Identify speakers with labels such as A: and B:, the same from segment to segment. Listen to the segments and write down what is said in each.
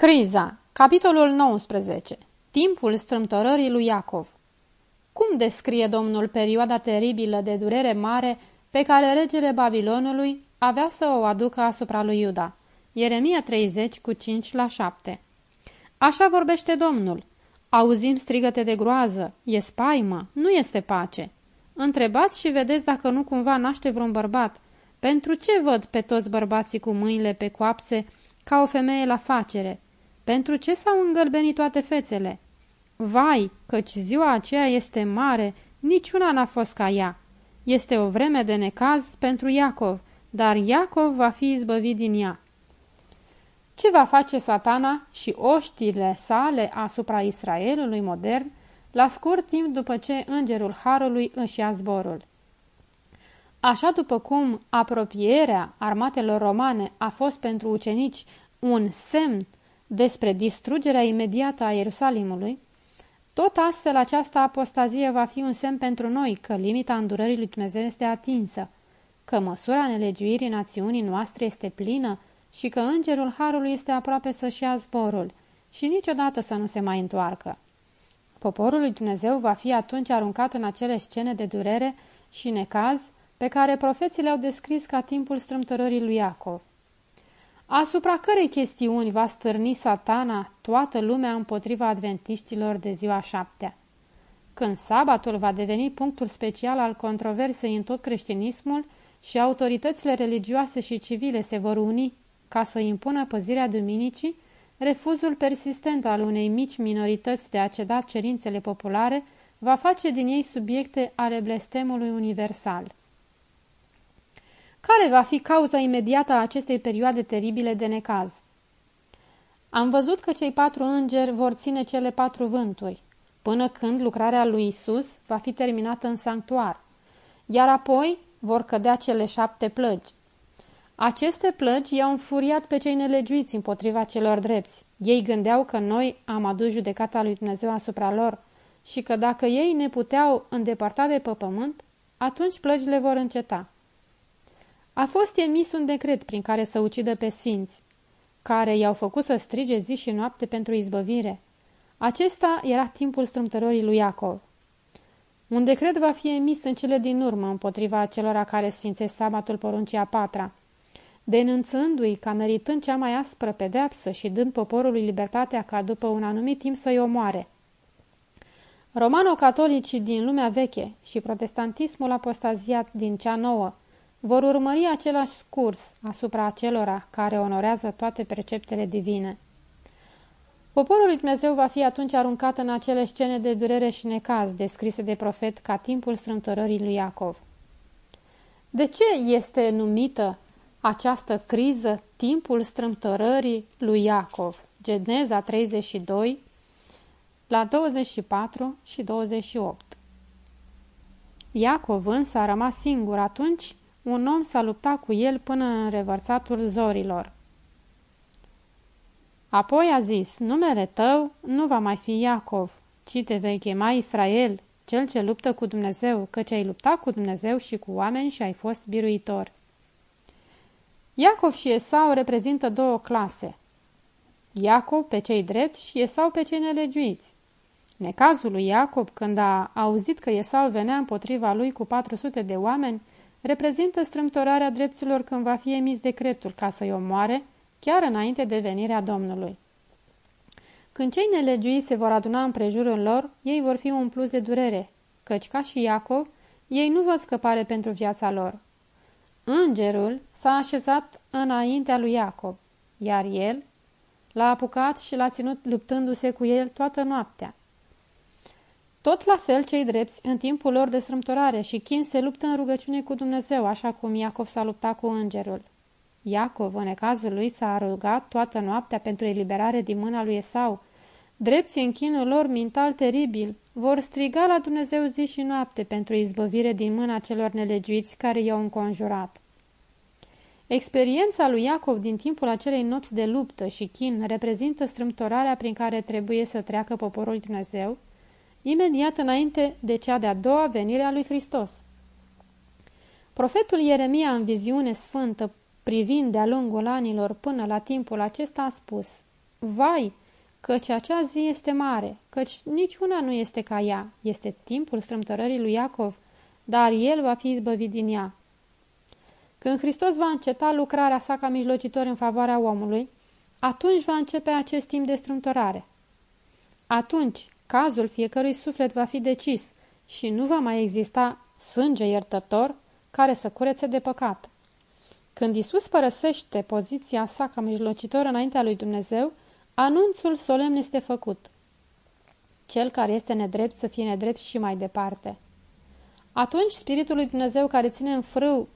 A: Criza, capitolul 19 Timpul strâmtorării lui Iacov Cum descrie Domnul perioada teribilă de durere mare pe care regele Babilonului avea să o aducă asupra lui Iuda? Ieremia 30 cu 5 la 7 Așa vorbește Domnul. Auzim strigăte de groază, e spaimă, nu este pace. Întrebați și vedeți dacă nu cumva naște vreun bărbat. Pentru ce văd pe toți bărbații cu mâinile pe coapse ca o femeie la facere? Pentru ce s-au îngălbenit toate fețele? Vai, căci ziua aceea este mare, niciuna n-a fost ca ea. Este o vreme de necaz pentru Iacov, dar Iacov va fi izbăvit din ea. Ce va face satana și oștile sale asupra Israelului modern la scurt timp după ce îngerul Harului își ia zborul? Așa după cum apropierea armatelor romane a fost pentru ucenici un semn despre distrugerea imediată a Ierusalimului, tot astfel această apostazie va fi un semn pentru noi că limita îndurării lui Dumnezeu este atinsă, că măsura nelegiuirii națiunii noastre este plină și că îngerul Harului este aproape să-și ia zborul și niciodată să nu se mai întoarcă. Poporul lui Dumnezeu va fi atunci aruncat în acele scene de durere și necaz pe care profeții le-au descris ca timpul strâmtorării lui Iacov. Asupra cărei chestiuni va stârni satana toată lumea împotriva adventiștilor de ziua șaptea? Când sabatul va deveni punctul special al controversei în tot creștinismul și autoritățile religioase și civile se vor uni ca să impună păzirea duminicii, refuzul persistent al unei mici minorități de a ceda cerințele populare va face din ei subiecte ale blestemului universal. Care va fi cauza imediată a acestei perioade teribile de necaz? Am văzut că cei patru îngeri vor ține cele patru vânturi, până când lucrarea lui Isus va fi terminată în sanctuar, iar apoi vor cădea cele șapte plăgi. Aceste plăgi i-au înfuriat pe cei nelegiuiți împotriva celor drepți. Ei gândeau că noi am adus judecata lui Dumnezeu asupra lor și că dacă ei ne puteau îndepărta de pe pământ, atunci plăgile vor înceta. A fost emis un decret prin care să ucidă pe sfinți, care i-au făcut să strige zi și noapte pentru izbăvire. Acesta era timpul strâmtărorii lui Iacov. Un decret va fi emis în cele din urmă împotriva acelora care sfințesc sabatul poruncii a patra, denunțându-i ca meritând cea mai aspră pedeapsă și dând poporului libertatea ca după un anumit timp să-i omoare. Romano-catolicii din lumea veche și protestantismul apostaziat din cea nouă vor urmări același scurs asupra acelora care onorează toate preceptele divine. Poporul lui Dumnezeu va fi atunci aruncat în acele scene de durere și necaz descrise de profet ca timpul strâmtorării lui Iacov. De ce este numită această criză timpul strâmtorării lui Iacov? Geneza 32, la 24 și 28. Iacov însă a rămas singur atunci un om s-a luptat cu el până în revărsatul zorilor. Apoi a zis, numele tău nu va mai fi Iacov, ci te vei chema Israel, cel ce luptă cu Dumnezeu, căci ai luptat cu Dumnezeu și cu oameni și ai fost biruitor. Iacov și Esau reprezintă două clase. Iacov pe cei drepți și Esau pe cei nelegiuiți. Necazul lui Iacob, când a auzit că Esau venea împotriva lui cu 400 de oameni, reprezintă strâmtorarea drepților când va fi emis decretul ca să-i omoare, chiar înainte de venirea Domnului. Când cei nelegiuiți se vor aduna în prejurul lor, ei vor fi un plus de durere, căci, ca și Iacov, ei nu văd scăpare pentru viața lor. Îngerul s-a așezat înaintea lui Iacov, iar el l-a apucat și l-a ținut luptându-se cu el toată noaptea. Tot la fel cei drepți, în timpul lor de strâmtorare și chin se luptă în rugăciune cu Dumnezeu, așa cum Iacov s-a luptat cu îngerul. Iacov, în cazul lui, s-a rugat toată noaptea pentru eliberare din mâna lui Esau. Drepții în chinul lor mental teribil vor striga la Dumnezeu zi și noapte pentru izbăvire din mâna celor nelegiuiți care i-au înconjurat. Experiența lui Iacov din timpul acelei nopți de luptă și chin reprezintă strâmtorarea prin care trebuie să treacă poporul Dumnezeu imediat înainte de cea de-a doua venire a lui Hristos. Profetul Ieremia în viziune sfântă, privind de-a lungul anilor până la timpul acesta, a spus Vai, căci acea zi este mare, căci niciuna nu este ca ea, este timpul strâmtorării lui Iacov, dar el va fi izbăvit din ea. Când Hristos va înceta lucrarea sa ca mijlocitor în favoarea omului, atunci va începe acest timp de strâmtorare. Atunci, cazul fiecărui suflet va fi decis și nu va mai exista sânge iertător care să curețe de păcat. Când Isus părăsește poziția sa ca mijlocitor înaintea lui Dumnezeu, anunțul solemn este făcut. Cel care este nedrept să fie nedrept și mai departe. Atunci Spiritul lui Dumnezeu care ține în frâu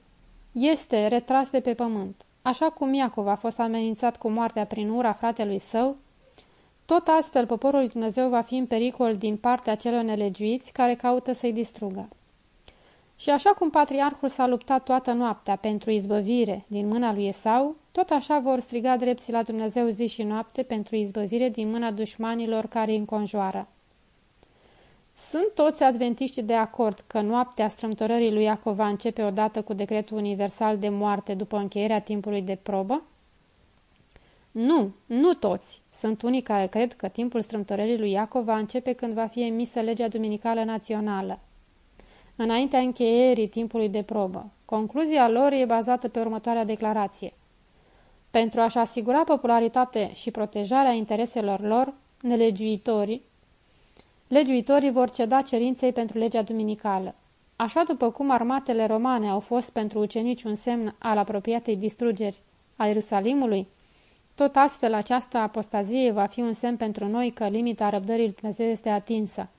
A: este retras de pe pământ. Așa cum Iacov a fost amenințat cu moartea prin ura fratelui său, tot astfel poporul lui Dumnezeu va fi în pericol din partea celor nelegiuiți care caută să-i distrugă. Și așa cum patriarhul s-a luptat toată noaptea pentru izbăvire din mâna lui Esau, tot așa vor striga drepții la Dumnezeu zi și noapte pentru izbăvire din mâna dușmanilor care îi înconjoară. Sunt toți adventiștii de acord că noaptea strâmtorării lui Iacov va începe odată cu decretul universal de moarte după încheierea timpului de probă? Nu, nu toți. Sunt unii care cred că timpul strâmtorării lui Iacov va începe când va fi emisă legea duminicală națională, înaintea încheierii timpului de probă. Concluzia lor e bazată pe următoarea declarație. Pentru a-și asigura popularitate și protejarea intereselor lor, nelegiuitorii, legiuitorii vor ceda cerinței pentru legea duminicală. Așa după cum armatele romane au fost pentru ucenici un semn al apropiatei distrugeri a Ierusalimului, tot astfel această apostazie va fi un semn pentru noi că limita răbdării lui Dumnezeu este atinsă,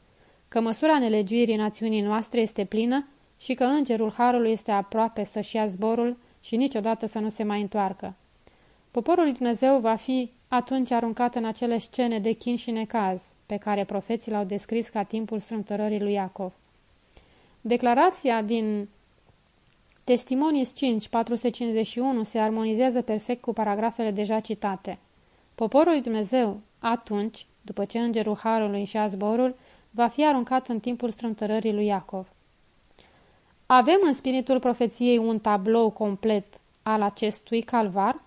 A: că măsura nelegiuirii națiunii noastre este plină și că îngerul Harului este aproape să-și ia zborul și niciodată să nu se mai întoarcă. Poporul lui Dumnezeu va fi atunci aruncat în acele scene de chin și necaz pe care profeții l-au descris ca timpul strâmtorării lui Iacov. Declarația din Testimonis 5, 451 se armonizează perfect cu paragrafele deja citate. Poporul lui Dumnezeu, atunci, după ce îngerul Harului și-a zborul, va fi aruncat în timpul strâmtorării lui Iacov. Avem în spiritul profeției un tablou complet al acestui calvar?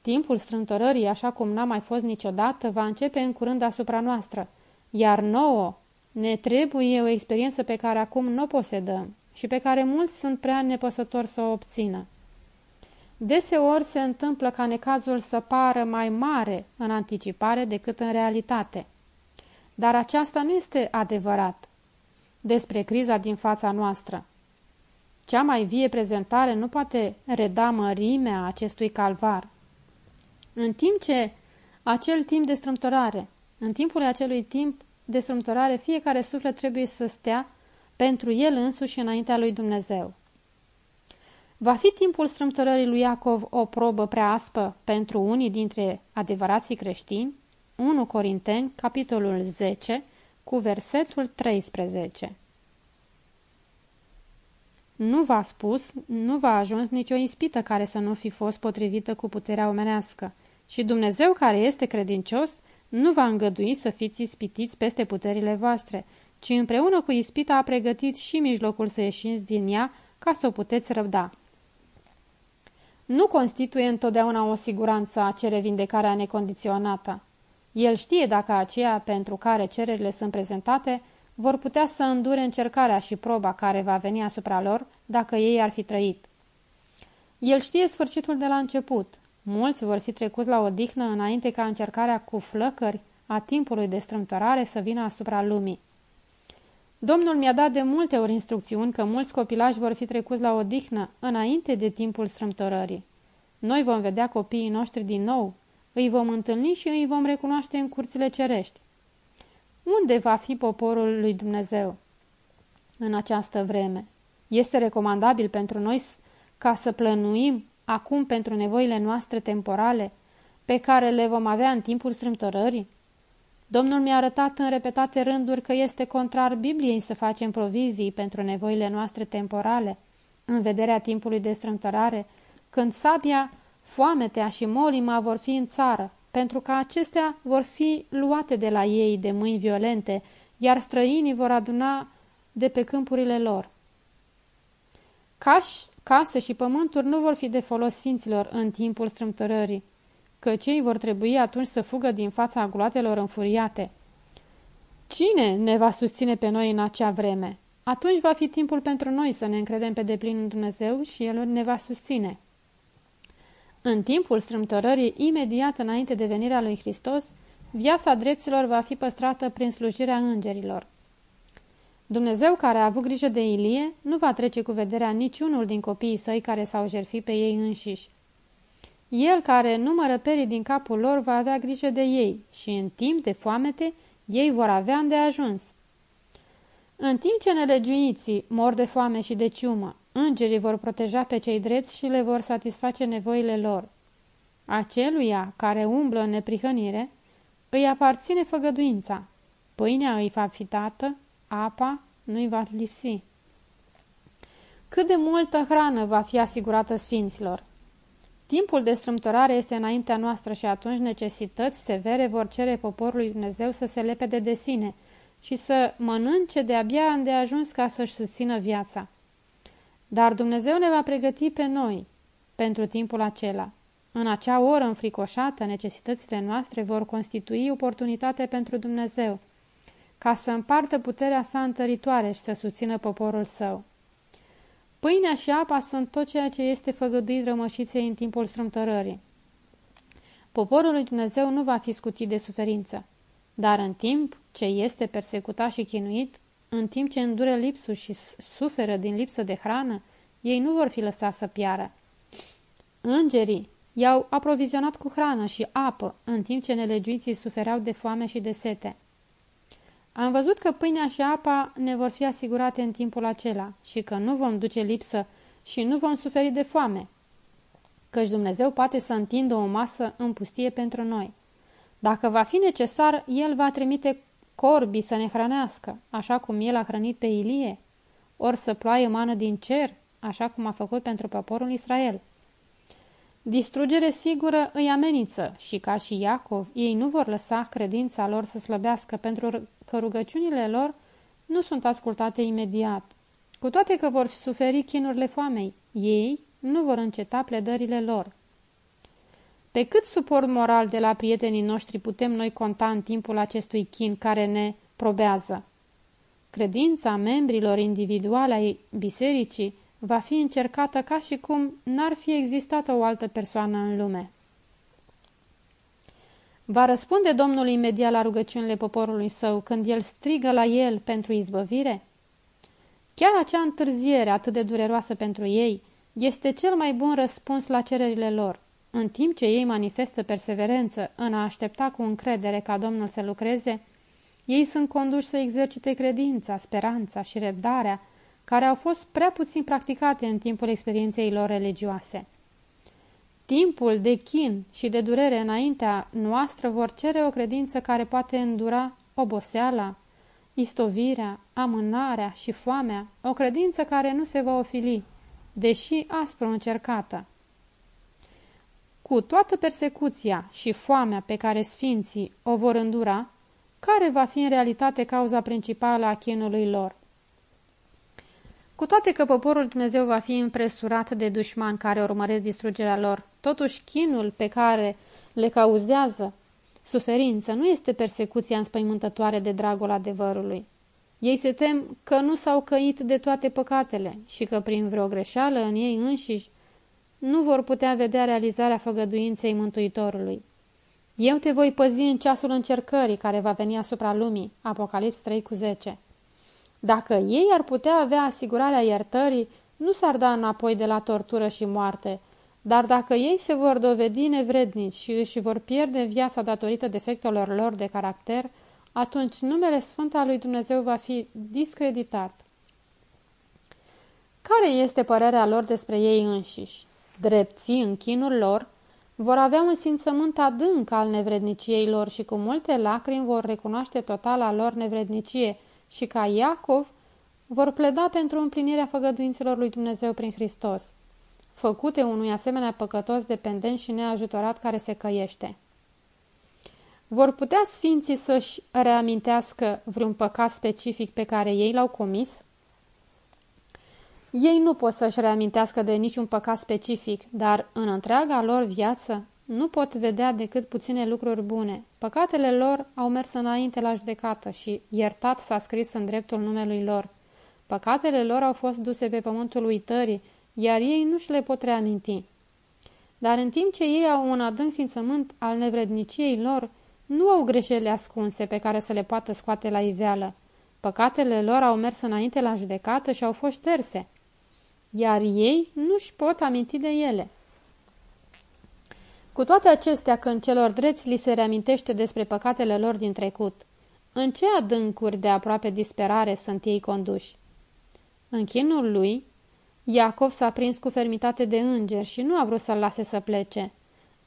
A: Timpul strâmtorării, așa cum n-a mai fost niciodată, va începe în curând asupra noastră, iar nouă ne trebuie o experiență pe care acum nu o posedăm și pe care mulți sunt prea nepăsători să o obțină. Deseori se întâmplă ca necazul să pară mai mare în anticipare decât în realitate. Dar aceasta nu este adevărat despre criza din fața noastră. Cea mai vie prezentare nu poate reda mărimea acestui calvar. În timp ce acel timp de strâmtorare, în timpul acelui timp de strâmtorare, fiecare suflet trebuie să stea pentru el însuși înaintea lui Dumnezeu. Va fi timpul strâmtorării lui Iacov o probă prea aspă pentru unii dintre adevărații creștini? 1 Corinteni, capitolul 10, cu versetul 13. Nu v-a spus, nu v-a ajuns nicio ispită care să nu fi fost potrivită cu puterea omenească. Și Dumnezeu care este credincios nu va îngădui să fiți ispitiți peste puterile voastre, ci împreună cu ispita a pregătit și mijlocul să ieșiți din ea ca să o puteți răbda. Nu constituie întotdeauna o siguranță a cere vindecarea necondiționată. El știe dacă aceia pentru care cererile sunt prezentate vor putea să îndure încercarea și proba care va veni asupra lor dacă ei ar fi trăit. El știe sfârșitul de la început. Mulți vor fi trecuți la odihnă înainte ca încercarea cu flăcări a timpului de strâmtorare să vină asupra lumii. Domnul mi-a dat de multe ori instrucțiuni că mulți copilași vor fi trecuți la odihnă înainte de timpul strâmtorării. Noi vom vedea copiii noștri din nou, îi vom întâlni și îi vom recunoaște în curțile cerești. Unde va fi poporul lui Dumnezeu în această vreme? Este recomandabil pentru noi ca să plănuim acum pentru nevoile noastre temporale pe care le vom avea în timpul strâmtorării? Domnul mi-a arătat în repetate rânduri că este contrar Bibliei să facem provizii pentru nevoile noastre temporale, în vederea timpului de strâmtorare, când sabia, foametea și molima vor fi în țară, pentru că acestea vor fi luate de la ei de mâini violente, iar străinii vor aduna de pe câmpurile lor. Caș, case și pământuri nu vor fi de folos sfinților în timpul strâmtorării, că cei vor trebui atunci să fugă din fața guloatelor înfuriate. Cine ne va susține pe noi în acea vreme? Atunci va fi timpul pentru noi să ne încredem pe deplin în Dumnezeu și El ne va susține. În timpul strâmtorării, imediat înainte de venirea lui Hristos, viața dreptilor va fi păstrată prin slujirea îngerilor. Dumnezeu care a avut grijă de Ilie nu va trece cu vederea niciunul din copiii săi care s-au jertfit pe ei înșiși. El care numără perii din capul lor va avea grijă de ei și în timp de foamete ei vor avea îndeajuns. În timp ce nelegiuiții mor de foame și de ciumă, îngerii vor proteja pe cei drepți și le vor satisface nevoile lor. Aceluia care umblă în neprihănire, îi aparține făgăduința. Pâinea îi va fi tată, apa nu-i va lipsi. Cât de multă hrană va fi asigurată sfinților? Timpul de strâmtorare este înaintea noastră și atunci necesități severe vor cere poporului Dumnezeu să se lepede de sine și să mănânce de-abia îndeajuns ca să-și susțină viața. Dar Dumnezeu ne va pregăti pe noi pentru timpul acela. În acea oră înfricoșată, necesitățile noastre vor constitui oportunitate pentru Dumnezeu, ca să împartă puterea sa întăritoare și să susțină poporul său. Pâinea și apa sunt tot ceea ce este făgăduit rămășiței în timpul strâmtărării. Poporul lui Dumnezeu nu va fi scutit de suferință, dar în timp ce este persecutat și chinuit, în timp ce îndură lipsul și suferă din lipsă de hrană, ei nu vor fi lăsați să piară. Îngerii i-au aprovizionat cu hrană și apă, în timp ce nelegiuiții sufereau de foame și de sete. Am văzut că pâinea și apa ne vor fi asigurate în timpul acela și că nu vom duce lipsă și nu vom suferi de foame, căci Dumnezeu poate să întindă o masă în pustie pentru noi. Dacă va fi necesar, El va trimite corbii să ne hrănească, așa cum El a hrănit pe Ilie, ori să ploaie mană din cer, așa cum a făcut pentru poporul Israel. Distrugere sigură îi amenință și, ca și Iacov, ei nu vor lăsa credința lor să slăbească pentru că rugăciunile lor nu sunt ascultate imediat. Cu toate că vor suferi chinurile foamei, ei nu vor înceta pledările lor. Pe cât suport moral de la prietenii noștri putem noi conta în timpul acestui chin care ne probează? Credința membrilor individuale ai bisericii va fi încercată ca și cum n-ar fi existat o altă persoană în lume. Va răspunde Domnul imediat la rugăciunile poporului său când el strigă la el pentru izbăvire? Chiar acea întârziere atât de dureroasă pentru ei este cel mai bun răspuns la cererile lor. În timp ce ei manifestă perseverență în a aștepta cu încredere ca Domnul să lucreze, ei sunt conduși să exercite credința, speranța și răbdarea, care au fost prea puțin practicate în timpul experienței lor religioase. Timpul de chin și de durere înaintea noastră vor cere o credință care poate îndura oboseala, istovirea, amânarea și foamea, o credință care nu se va ofili, deși aspru încercată. Cu toată persecuția și foamea pe care sfinții o vor îndura, care va fi în realitate cauza principală a chinului lor? Cu toate că poporul Dumnezeu va fi impresurat de dușmani care urmăresc distrugerea lor, totuși chinul pe care le cauzează suferință nu este persecuția înspăimântătoare de dragul adevărului. Ei se tem că nu s-au căit de toate păcatele și că prin vreo greșeală în ei înșiși nu vor putea vedea realizarea făgăduinței Mântuitorului. Eu te voi păzi în ceasul încercării care va veni asupra lumii. Apocalips 3 cu 10 dacă ei ar putea avea asigurarea iertării, nu s-ar da înapoi de la tortură și moarte, dar dacă ei se vor dovedi nevrednici și își vor pierde viața datorită defectelor lor de caracter, atunci numele Sfânt al lui Dumnezeu va fi discreditat. Care este părerea lor despre ei înșiși? Drepții în chinul lor vor avea un simțământ adânc al nevredniciei lor și cu multe lacrimi vor recunoaște totala lor nevrednicie, și ca Iacov vor pleda pentru împlinirea făgăduințelor lui Dumnezeu prin Hristos, făcute unui asemenea păcătos dependent și neajutorat care se căiește. Vor putea sfinții să-și reamintească vreun păcat specific pe care ei l-au comis? Ei nu pot să-și reamintească de niciun păcat specific, dar în întreaga lor viață nu pot vedea decât puține lucruri bune. Păcatele lor au mers înainte la judecată și iertat s-a scris în dreptul numelui lor. Păcatele lor au fost duse pe pământul uitării, iar ei nu și le pot reaminti. Dar în timp ce ei au un adânc simțământ al nevredniciei lor, nu au greșeli ascunse pe care să le poată scoate la iveală. Păcatele lor au mers înainte la judecată și au fost șterse, iar ei nu-și pot aminti de ele. Cu toate acestea, când celor dreți li se reamintește despre păcatele lor din trecut, în ce adâncuri de aproape disperare sunt ei conduși? În chinul lui, Iacov s-a prins cu fermitate de înger și nu a vrut să-l lase să plece.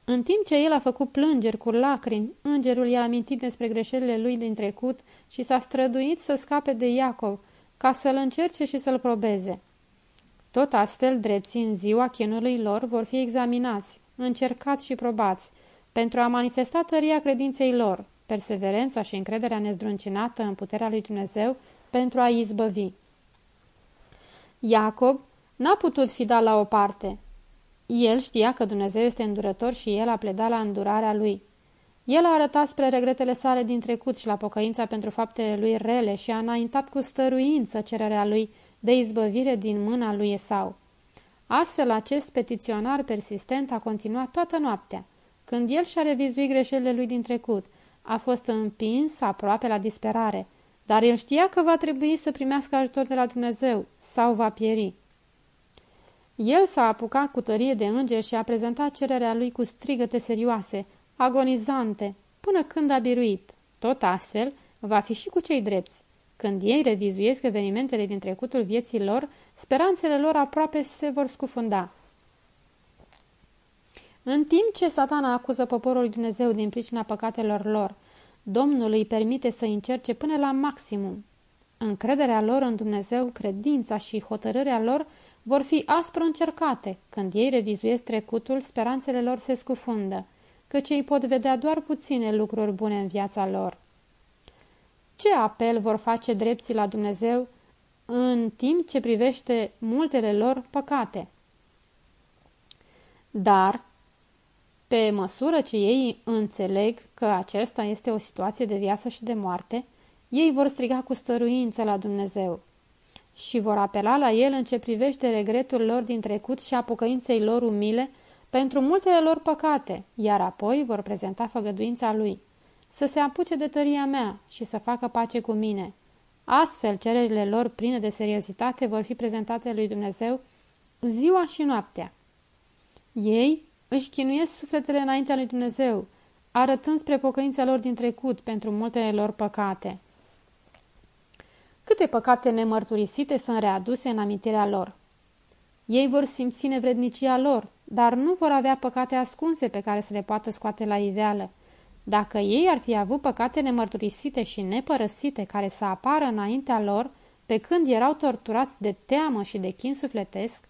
A: În timp ce el a făcut plângeri cu lacrimi, îngerul i-a amintit despre greșelile lui din trecut și s-a străduit să scape de Iacov, ca să-l încerce și să-l probeze. Tot astfel, drepții în ziua chinului lor vor fi examinați, încercați și probați, pentru a manifesta tăria credinței lor, perseverența și încrederea nezdruncinată în puterea lui Dumnezeu pentru a izbăvi. Iacob n-a putut fi dat la o parte. El știa că Dumnezeu este îndurător și el a pledat la îndurarea lui. El a arătat spre regretele sale din trecut și la pocăința pentru faptele lui rele și a înaintat cu stăruință cererea lui de izbăvire din mâna lui Esau. Astfel, acest petiționar persistent a continuat toată noaptea. Când el și-a revizuit greșelile lui din trecut, a fost împins aproape la disperare, dar el știa că va trebui să primească ajutor de la Dumnezeu sau va pieri. El s-a apucat cu tărie de înger și a prezentat cererea lui cu strigăte serioase, agonizante, până când a biruit. Tot astfel, va fi și cu cei drepți. Când ei revizuiesc evenimentele din trecutul vieții lor, speranțele lor aproape se vor scufunda. În timp ce satana acuză poporul lui Dumnezeu din pricina păcatelor lor, Domnul îi permite să încerce până la maximum. Încrederea lor în Dumnezeu, credința și hotărârea lor vor fi aspru încercate. Când ei revizuiesc trecutul, speranțele lor se scufundă, căci ei pot vedea doar puține lucruri bune în viața lor. Ce apel vor face drepții la Dumnezeu în timp ce privește multele lor păcate? Dar, pe măsură ce ei înțeleg că acesta este o situație de viață și de moarte, ei vor striga cu stăruință la Dumnezeu și vor apela la El în ce privește regretul lor din trecut și a pocăinței lor umile pentru multele lor păcate, iar apoi vor prezenta făgăduința Lui, să se apuce de tăria mea și să facă pace cu mine. Astfel, cererile lor pline de seriozitate vor fi prezentate lui Dumnezeu ziua și noaptea. Ei își chinuiesc sufletele înaintea lui Dumnezeu, arătând spre pocăința lor din trecut pentru multele lor păcate. Câte păcate nemărturisite sunt readuse în amintirea lor. Ei vor simți nevrednicia lor, dar nu vor avea păcate ascunse pe care să le poată scoate la iveală. Dacă ei ar fi avut păcate nemărturisite și nepărăsite care să apară înaintea lor, pe când erau torturați de teamă și de chin sufletesc,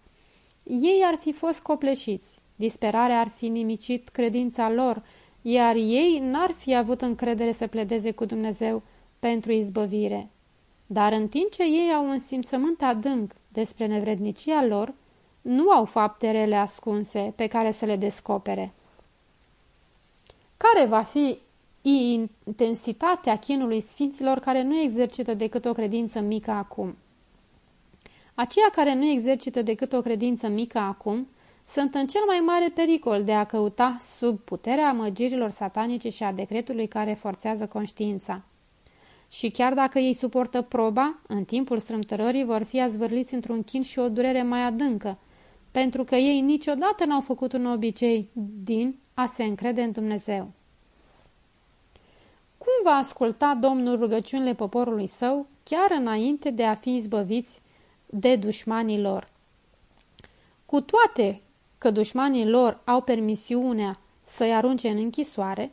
A: ei ar fi fost copleșiți, disperarea ar fi nimicit credința lor, iar ei n-ar fi avut încredere să pledeze cu Dumnezeu pentru izbăvire. Dar în timp ce ei au un simțământ adânc despre nevrednicia lor, nu au fapte rele ascunse pe care să le descopere. Care va fi intensitatea chinului sfinților care nu exercită decât o credință mică acum? Aceia care nu exercită decât o credință mică acum sunt în cel mai mare pericol de a căuta sub puterea amăgirilor satanice și a decretului care forțează conștiința. Și chiar dacă ei suportă proba, în timpul strâmtărării vor fi azvârliți într-un chin și o durere mai adâncă, pentru că ei niciodată n-au făcut un obicei din a se încrede în Dumnezeu. Cum va asculta Domnul rugăciunile poporului său, chiar înainte de a fi izbăviți de dușmanii lor? Cu toate că dușmanii lor au permisiunea să-i arunce în închisoare,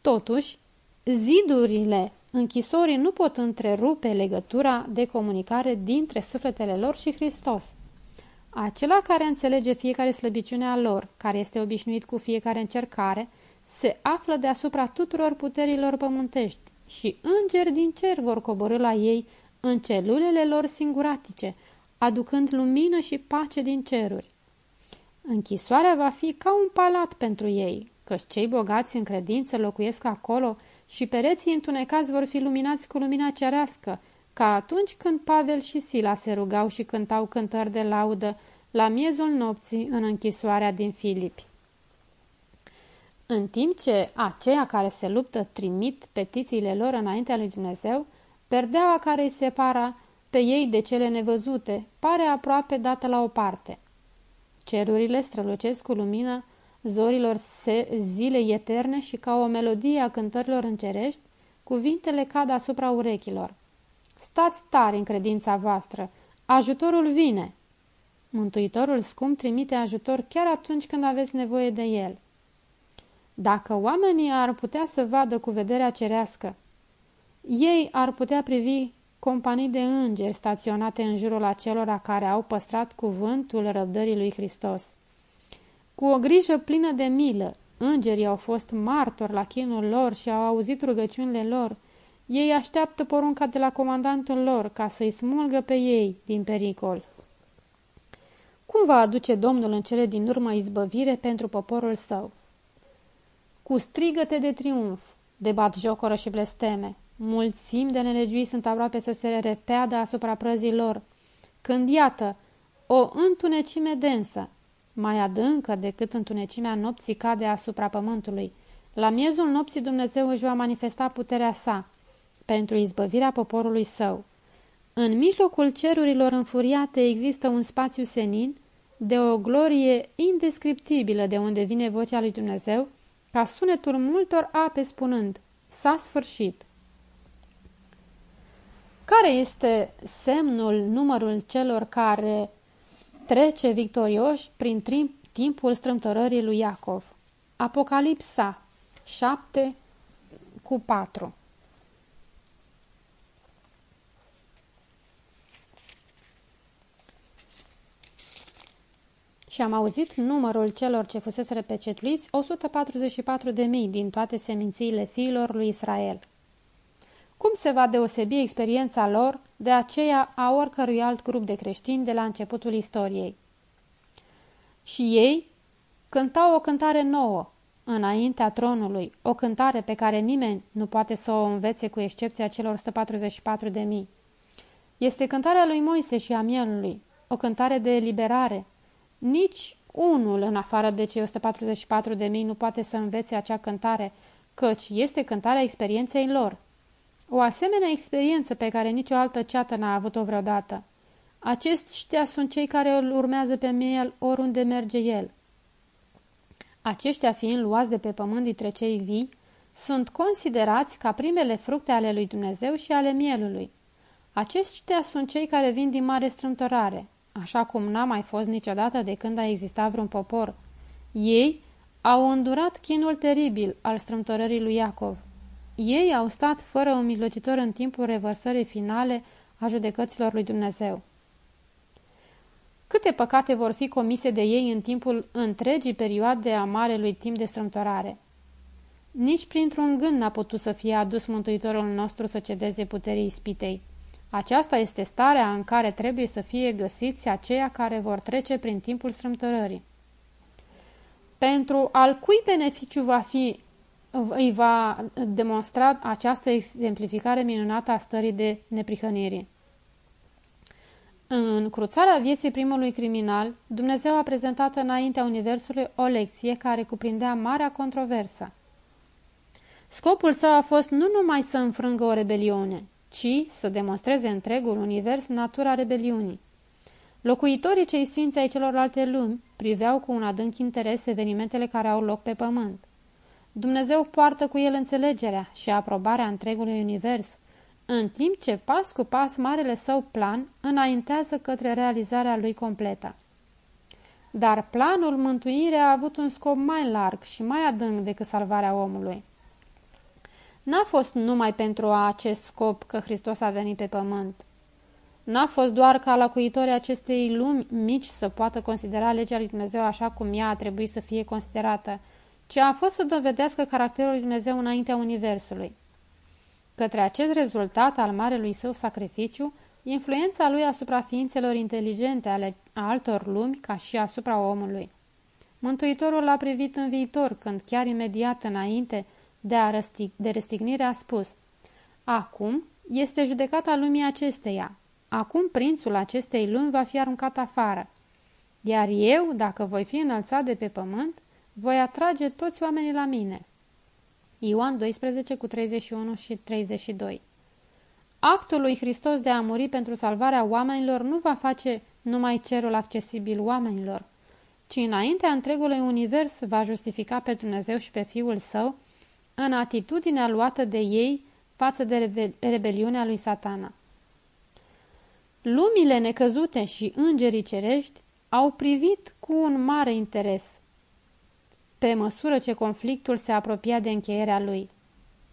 A: totuși, zidurile închisorii nu pot întrerupe legătura de comunicare dintre sufletele lor și Hristos. Acela care înțelege fiecare slăbiciune a lor, care este obișnuit cu fiecare încercare, se află deasupra tuturor puterilor pământești și îngeri din cer vor coborâ la ei în celulele lor singuratice, aducând lumină și pace din ceruri. Închisoarea va fi ca un palat pentru ei, căci cei bogați în credință locuiesc acolo și pereții întunecați vor fi luminați cu lumina cerească, ca atunci când Pavel și Sila se rugau și cântau cântări de laudă la miezul nopții în închisoarea din Filipi. În timp ce aceia care se luptă trimit petițiile lor înaintea lui Dumnezeu, perdeaua care îi separa pe ei de cele nevăzute pare aproape dată la o parte. Cerurile strălucesc cu lumină zorilor zilei eterne și ca o melodie a cântărilor încerești, cuvintele cad asupra urechilor. Stați tari în credința voastră, ajutorul vine! Mântuitorul scump trimite ajutor chiar atunci când aveți nevoie de el. Dacă oamenii ar putea să vadă cu vederea cerească, ei ar putea privi companii de îngeri staționate în jurul acelora care au păstrat cuvântul răbdării lui Hristos. Cu o grijă plină de milă, îngerii au fost martori la chinul lor și au auzit rugăciunile lor. Ei așteaptă porunca de la comandantul lor ca să-i smulgă pe ei din pericol. Cum va aduce Domnul în cele din urmă izbăvire pentru poporul său? Cu strigăte de triumf, de bat jocoră și blesteme, mulțimi de nelegiui sunt aproape să se repeadă asupra prăzii lor, când iată o întunecime densă, mai adâncă decât întunecimea nopții cade asupra pământului. La miezul nopții Dumnezeu își va manifesta puterea sa pentru izbăvirea poporului său. În mijlocul cerurilor înfuriate există un spațiu senin de o glorie indescriptibilă de unde vine vocea lui Dumnezeu, ca sunetul multor ape spunând, s-a sfârșit. Care este semnul, numărul celor care trece victorioși prin timpul strâmtorării lui Iacov. Apocalipsa 7 cu 4 Și am auzit numărul celor ce fusese repecetuiți 144.000 din toate semințiile fiilor lui Israel. Cum se va deosebi experiența lor de aceea a oricărui alt grup de creștini de la începutul istoriei? Și ei cântau o cântare nouă, înaintea tronului, o cântare pe care nimeni nu poate să o învețe cu excepția celor 144 de mii. Este cântarea lui Moise și a mielului, o cântare de eliberare. Nici unul în afară de cei 144 de mii nu poate să învețe acea cântare, căci este cântarea experienței lor. O asemenea experiență pe care nicio altă ceată n-a avut-o vreodată. Aceștia sunt cei care îl urmează pe miel oriunde merge el. Aceștia fiind luați de pe pământ dintre cei vii, sunt considerați ca primele fructe ale lui Dumnezeu și ale mielului. Aceștia sunt cei care vin din mare strâmtorare, așa cum n-a mai fost niciodată de când a existat vreun popor. Ei au îndurat chinul teribil al strâmtorării lui Iacov. Ei au stat fără un mijlocitor în timpul revărsării finale a judecăților lui Dumnezeu. Câte păcate vor fi comise de ei în timpul întregii perioade a marelui timp de strâmtorare? Nici printr-un gând n-a putut să fie adus Mântuitorul nostru să cedeze puterii ispitei. Aceasta este starea în care trebuie să fie găsiți aceia care vor trece prin timpul strâmtorării. Pentru al cui beneficiu va fi îi va demonstra această exemplificare minunată a stării de neprihănire. În cruțarea vieții primului criminal, Dumnezeu a prezentat înaintea Universului o lecție care cuprindea marea controversă. Scopul său a fost nu numai să înfrângă o rebeliune, ci să demonstreze întregul univers natura rebeliunii. Locuitorii cei sfinți ai celorlalte lumi priveau cu un adânc interes evenimentele care au loc pe pământ. Dumnezeu poartă cu el înțelegerea și aprobarea întregului univers, în timp ce pas cu pas marele său plan înaintează către realizarea lui completă. Dar planul mântuirii a avut un scop mai larg și mai adânc decât salvarea omului. N-a fost numai pentru acest scop că Hristos a venit pe pământ. N-a fost doar ca locuitorii acestei lumi mici să poată considera legea lui Dumnezeu așa cum ea a trebuit să fie considerată, ci a fost să dovedească caracterul lui Dumnezeu înaintea Universului. Către acest rezultat al marelui său sacrificiu, influența lui asupra ființelor inteligente ale altor lumi ca și asupra omului. Mântuitorul l-a privit în viitor, când chiar imediat înainte de, a răstig, de răstignire a spus Acum este judecata lumii acesteia. Acum prințul acestei lumi va fi aruncat afară. Iar eu, dacă voi fi înălțat de pe pământ, voi atrage toți oamenii la mine. Ioan 12 cu 31 și 32 Actul lui Hristos de a muri pentru salvarea oamenilor nu va face numai cerul accesibil oamenilor, ci înaintea întregului univers va justifica pe Dumnezeu și pe Fiul Său în atitudinea luată de ei față de rebeliunea lui satana. Lumile necăzute și îngerii cerești au privit cu un mare interes pe măsură ce conflictul se apropia de încheierea lui.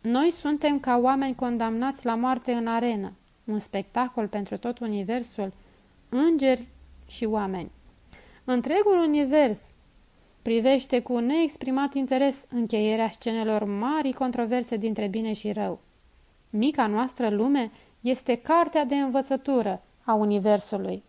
A: Noi suntem ca oameni condamnați la moarte în arenă, un spectacol pentru tot universul, îngeri și oameni. Întregul univers privește cu neexprimat interes încheierea scenelor mari controverse dintre bine și rău. Mica noastră lume este cartea de învățătură a universului.